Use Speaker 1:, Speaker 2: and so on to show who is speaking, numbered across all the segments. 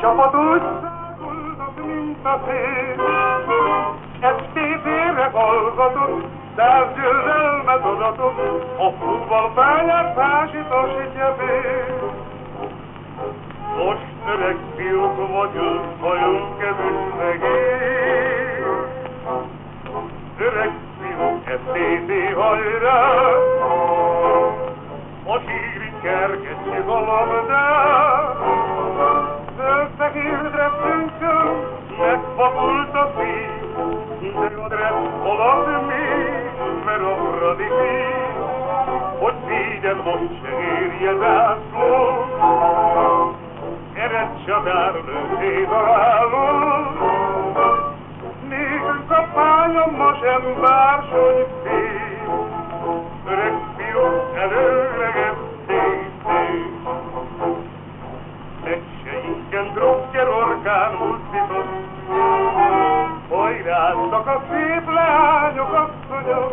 Speaker 1: csapat úgy száguldott, mint a szél. Estét hallgatott, távgyőzelmet adatott, a futballpályát tásítosítja fél. Most öreg fiúk vagyunk, hajunk-e büszegél. Öreg fiúk, ez tété hajrá, a síri kergetjük a labdát. Összehírdre pünköm, megfakult a szív, de a dressz alatt mi, mert a fradi hogy szígyed most se érje zászló. Ered csatárlő szétaláló, nékünk a pályon ma sem bársony szép, öreg Megseinken drogger orkán úszított, Hajráztak a szép leányok, asszonyok,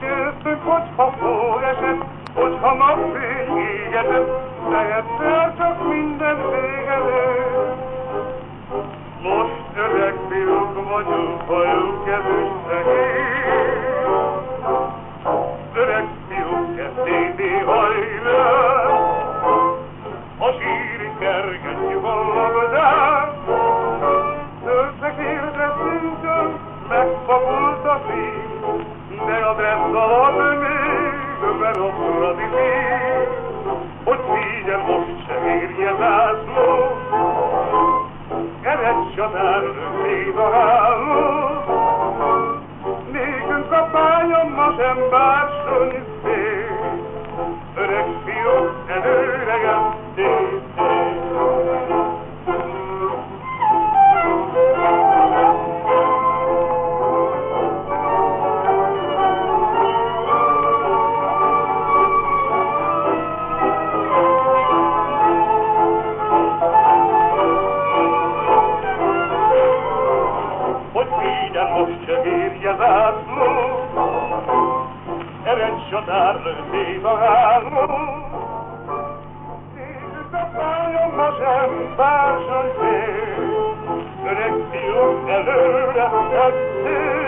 Speaker 1: Győztünk, hogyha szó esett, hogyha napfény égetett, de egyszer csak minden végelő. Most öreg fiúk vagyunk, hajuk kezüs berobra szív, hogy szígyen most se érje zászló. Ered csatár szép a háló, nékünk a pályon ma sem bársony wiadomości i wiadasmu, Erencio darły i bogarmu. Ty zapalą morzem bardzo ty, Rekiu, elura, tak ty,